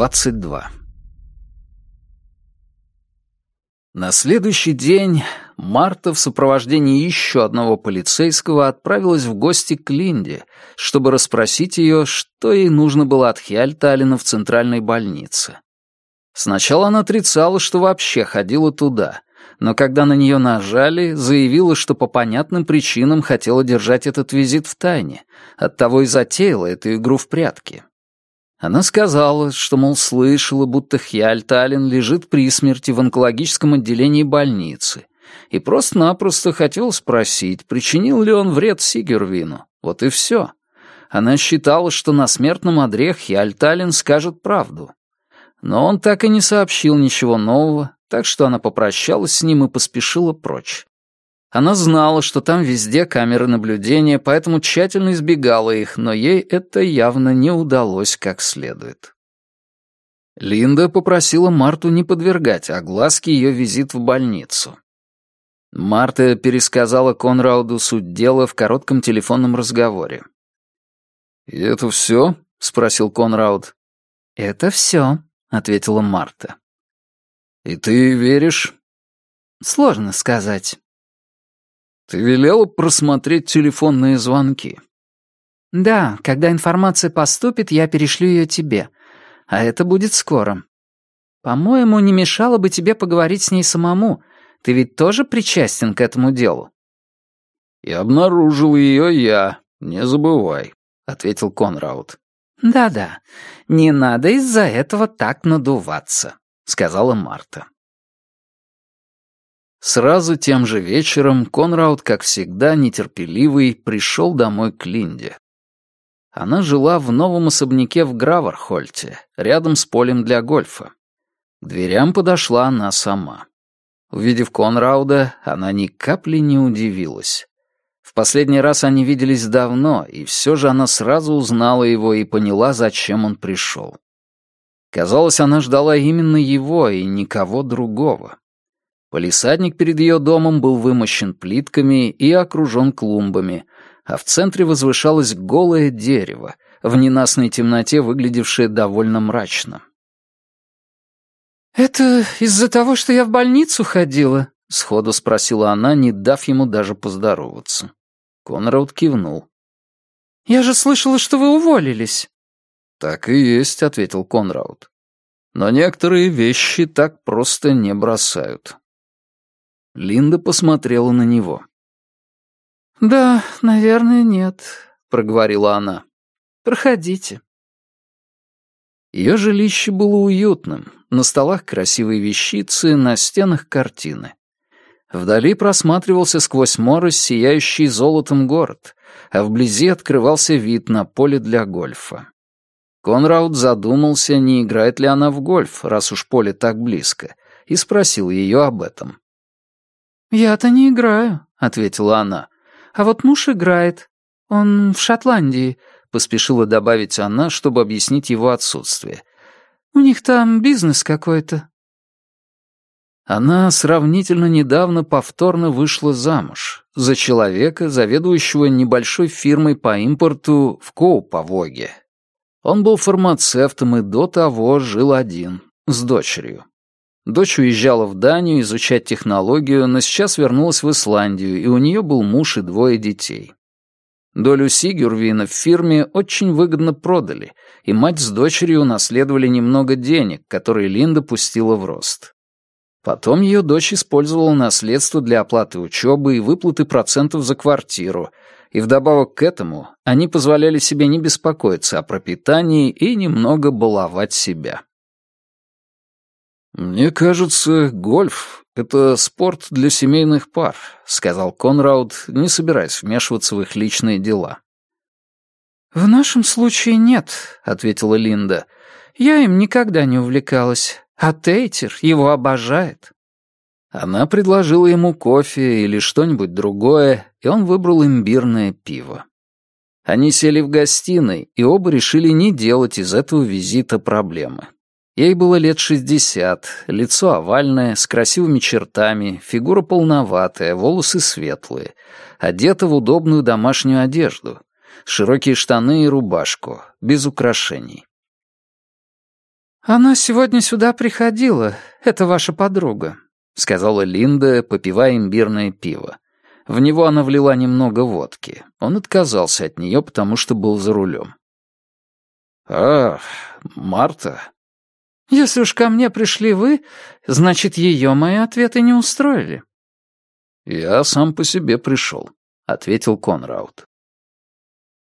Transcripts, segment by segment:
22. На следующий день Марта в сопровождении еще одного полицейского отправилась в гости к Линде, чтобы расспросить ее, что ей нужно было от Хиальталина в центральной больнице. Сначала она отрицала, что вообще ходила туда, но когда на нее нажали, заявила, что по понятным причинам хотела держать этот визит в тайне, оттого и затеяла эту игру в прятки. Она сказала, что, мол, слышала, будто Хьяльталин лежит при смерти в онкологическом отделении больницы, и просто-напросто хотела спросить, причинил ли он вред Сигервину. Вот и все. Она считала, что на смертном одре Хьяльталин скажет правду. Но он так и не сообщил ничего нового, так что она попрощалась с ним и поспешила прочь. Она знала, что там везде камеры наблюдения, поэтому тщательно избегала их, но ей это явно не удалось как следует. Линда попросила Марту не подвергать огласке ее визит в больницу. Марта пересказала Конрауду суть дела в коротком телефонном разговоре. «И это все?» — спросил Конрауд. «Это все», — ответила Марта. «И ты веришь?» «Сложно сказать. Ты велела просмотреть телефонные звонки? Да, когда информация поступит, я перешлю ее тебе. А это будет скоро. По-моему, не мешало бы тебе поговорить с ней самому. Ты ведь тоже причастен к этому делу. И обнаружил ее я, не забывай, ответил Конраут. Да-да, не надо из-за этого так надуваться, сказала Марта. Сразу тем же вечером Конрауд, как всегда, нетерпеливый, пришел домой к Линде. Она жила в новом особняке в Гравархольте, рядом с полем для гольфа. К дверям подошла она сама. Увидев Конрауда, она ни капли не удивилась. В последний раз они виделись давно, и все же она сразу узнала его и поняла, зачем он пришел. Казалось, она ждала именно его и никого другого. Полисадник перед ее домом был вымощен плитками и окружен клумбами, а в центре возвышалось голое дерево, в ненастной темноте выглядевшее довольно мрачно. «Это из-за того, что я в больницу ходила?» — сходу спросила она, не дав ему даже поздороваться. Конрад кивнул. «Я же слышала, что вы уволились». «Так и есть», — ответил Конрауд. «Но некоторые вещи так просто не бросают». Линда посмотрела на него. «Да, наверное, нет», — проговорила она. «Проходите». Ее жилище было уютным. На столах красивые вещицы, на стенах картины. Вдали просматривался сквозь морось сияющий золотом город, а вблизи открывался вид на поле для гольфа. Конрауд задумался, не играет ли она в гольф, раз уж поле так близко, и спросил ее об этом. «Я-то не играю», — ответила она. «А вот муж играет. Он в Шотландии», — поспешила добавить она, чтобы объяснить его отсутствие. «У них там бизнес какой-то». Она сравнительно недавно повторно вышла замуж за человека, заведующего небольшой фирмой по импорту в Коуповоге. Он был фармацевтом и до того жил один, с дочерью. Дочь уезжала в Данию изучать технологию, но сейчас вернулась в Исландию, и у нее был муж и двое детей. Долю Сигюрвина в фирме очень выгодно продали, и мать с дочерью унаследовали немного денег, которые Линда пустила в рост. Потом ее дочь использовала наследство для оплаты учебы и выплаты процентов за квартиру, и вдобавок к этому они позволяли себе не беспокоиться о пропитании и немного баловать себя. «Мне кажется, гольф — это спорт для семейных пар», — сказал Конрауд, не собираясь вмешиваться в их личные дела. «В нашем случае нет», — ответила Линда. «Я им никогда не увлекалась, а Тейтер его обожает». Она предложила ему кофе или что-нибудь другое, и он выбрал имбирное пиво. Они сели в гостиной, и оба решили не делать из этого визита проблемы. Ей было лет шестьдесят, лицо овальное, с красивыми чертами, фигура полноватая, волосы светлые, одета в удобную домашнюю одежду, широкие штаны и рубашку, без украшений. «Она сегодня сюда приходила. Это ваша подруга», — сказала Линда, попивая имбирное пиво. В него она влила немного водки. Он отказался от нее, потому что был за рулем. «А, Марта?» «Если уж ко мне пришли вы, значит, ее мои ответы не устроили». «Я сам по себе пришел», — ответил Конраут.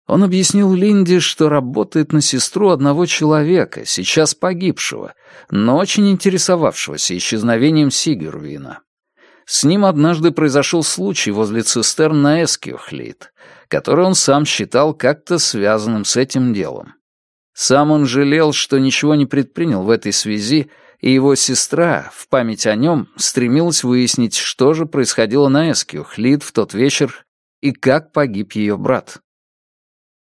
Он объяснил Линде, что работает на сестру одного человека, сейчас погибшего, но очень интересовавшегося исчезновением Сигервина. С ним однажды произошел случай возле цистерн на Эскиохлит, который он сам считал как-то связанным с этим делом. Сам он жалел, что ничего не предпринял в этой связи, и его сестра, в память о нем, стремилась выяснить, что же происходило на Эскиохлит в тот вечер и как погиб ее брат.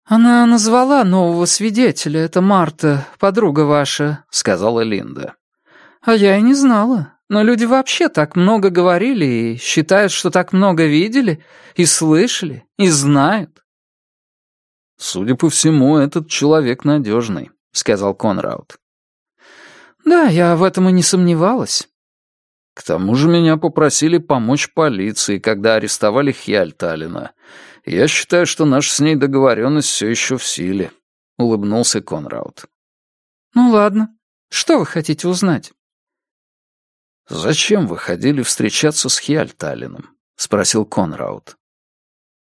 «Она назвала нового свидетеля, это Марта, подруга ваша», — сказала Линда. «А я и не знала. Но люди вообще так много говорили и считают, что так много видели, и слышали, и знают». «Судя по всему, этот человек надежный», — сказал Конраут. «Да, я в этом и не сомневалась». «К тому же меня попросили помочь полиции, когда арестовали Хьяльталина. «Я считаю, что наша с ней договоренность все еще в силе», — улыбнулся Конраут. «Ну ладно. Что вы хотите узнать?» «Зачем вы ходили встречаться с Хьяльталином?» — спросил Конраут.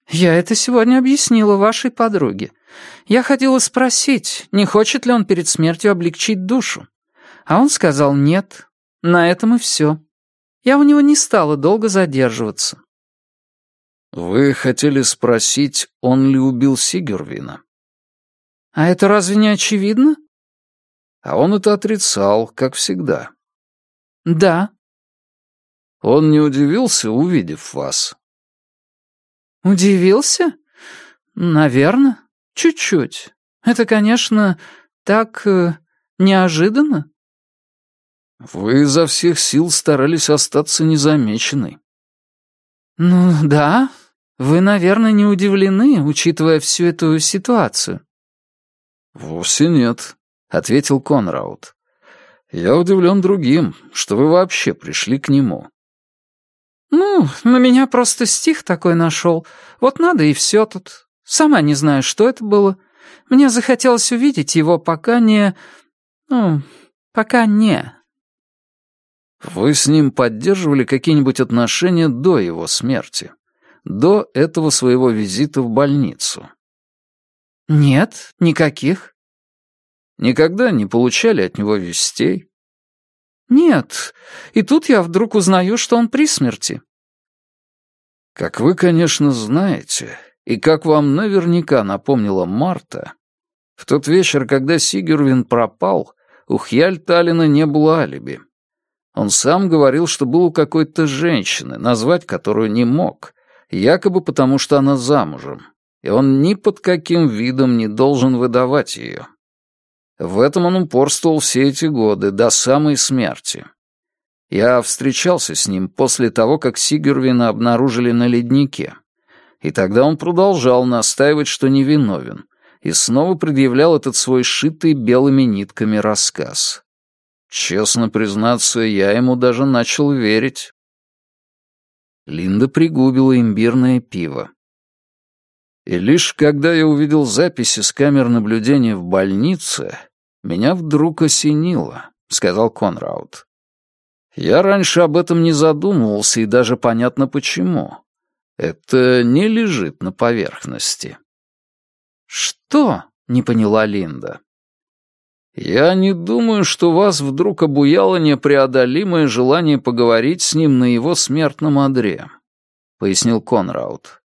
«Я это сегодня объяснила вашей подруге. Я хотела спросить, не хочет ли он перед смертью облегчить душу. А он сказал нет. На этом и все. Я у него не стала долго задерживаться. «Вы хотели спросить, он ли убил Сигервина?» «А это разве не очевидно?» А он это отрицал, как всегда. «Да». «Он не удивился, увидев вас?» «Удивился? Наверное. Чуть-чуть. Это, конечно, так э, неожиданно». «Вы изо всех сил старались остаться незамеченной». «Ну да, вы, наверное, не удивлены, учитывая всю эту ситуацию». «Вовсе нет», — ответил Конраут. «Я удивлен другим, что вы вообще пришли к нему». «Ну, на меня просто стих такой нашел. Вот надо и все тут. Сама не знаю, что это было. Мне захотелось увидеть его, пока не... Ну, пока не...» Вы с ним поддерживали какие-нибудь отношения до его смерти? До этого своего визита в больницу? Нет, никаких. Никогда не получали от него вестей? Нет, и тут я вдруг узнаю, что он при смерти. Как вы, конечно, знаете, и как вам наверняка напомнила Марта, в тот вечер, когда Сигервин пропал, у Хьяльталина не было алиби. Он сам говорил, что был у какой-то женщины, назвать которую не мог, якобы потому, что она замужем, и он ни под каким видом не должен выдавать ее. В этом он упорствовал все эти годы, до самой смерти. Я встречался с ним после того, как Сигервина обнаружили на леднике. И тогда он продолжал настаивать, что невиновен, и снова предъявлял этот свой шитый белыми нитками рассказ. Честно признаться, я ему даже начал верить. Линда пригубила имбирное пиво. И лишь когда я увидел записи с камер наблюдения в больнице, меня вдруг осенило, — сказал Конраут. Я раньше об этом не задумывался, и даже понятно почему. Это не лежит на поверхности. «Что?» — не поняла Линда. «Я не думаю, что вас вдруг обуяло непреодолимое желание поговорить с ним на его смертном одре», — пояснил Конраут.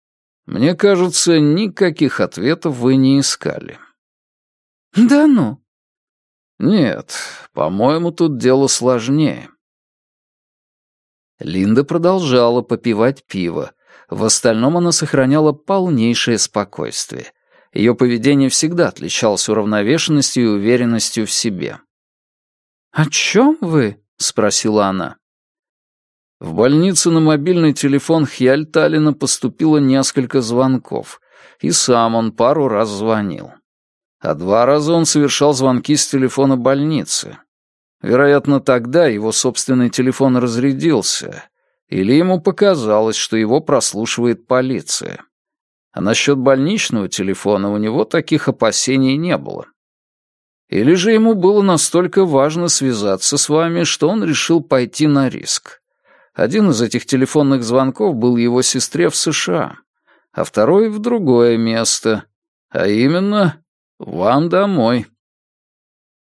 «Мне кажется, никаких ответов вы не искали». «Да ну?» «Нет, по-моему, тут дело сложнее». Линда продолжала попивать пиво. В остальном она сохраняла полнейшее спокойствие. Ее поведение всегда отличалось уравновешенностью и уверенностью в себе. «О чем вы?» — спросила она. В больнице на мобильный телефон Хьяльталина поступило несколько звонков, и сам он пару раз звонил. А два раза он совершал звонки с телефона больницы. Вероятно, тогда его собственный телефон разрядился, или ему показалось, что его прослушивает полиция. А насчет больничного телефона у него таких опасений не было. Или же ему было настолько важно связаться с вами, что он решил пойти на риск. Один из этих телефонных звонков был его сестре в США, а второй — в другое место, а именно вам домой.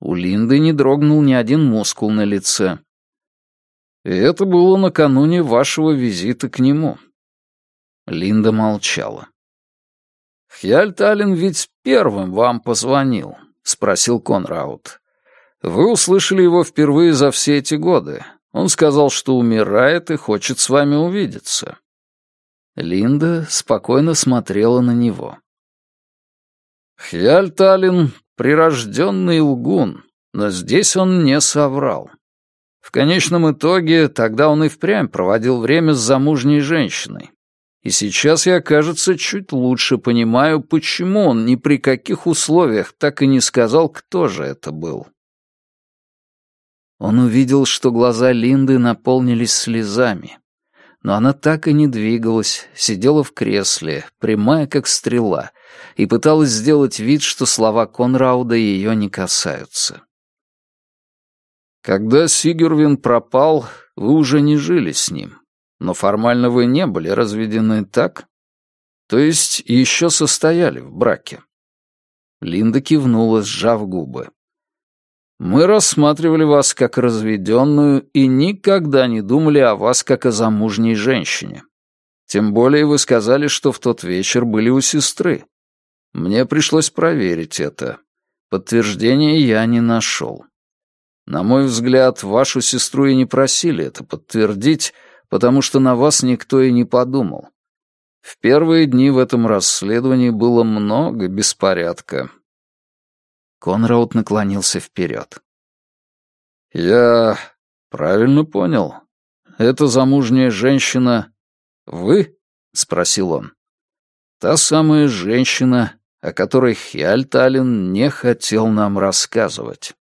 У Линды не дрогнул ни один мускул на лице. Это было накануне вашего визита к нему. Линда молчала. «Хьяльталин ведь первым вам позвонил», — спросил Конраут. «Вы услышали его впервые за все эти годы. Он сказал, что умирает и хочет с вами увидеться». Линда спокойно смотрела на него. Хьяльталин — прирожденный лгун, но здесь он не соврал. В конечном итоге тогда он и впрямь проводил время с замужней женщиной. И сейчас я, кажется, чуть лучше понимаю, почему он ни при каких условиях так и не сказал, кто же это был. Он увидел, что глаза Линды наполнились слезами. Но она так и не двигалась, сидела в кресле, прямая как стрела, и пыталась сделать вид, что слова Конрауда ее не касаются. «Когда Сигюрвин пропал, вы уже не жили с ним», но формально вы не были разведены так? То есть еще состояли в браке?» Линда кивнула, сжав губы. «Мы рассматривали вас как разведенную и никогда не думали о вас как о замужней женщине. Тем более вы сказали, что в тот вечер были у сестры. Мне пришлось проверить это. Подтверждения я не нашел. На мой взгляд, вашу сестру и не просили это подтвердить, потому что на вас никто и не подумал. В первые дни в этом расследовании было много беспорядка. Конраут наклонился вперед. «Я правильно понял? Эта замужняя женщина — вы?» — спросил он. «Та самая женщина, о которой Хиальталин не хотел нам рассказывать».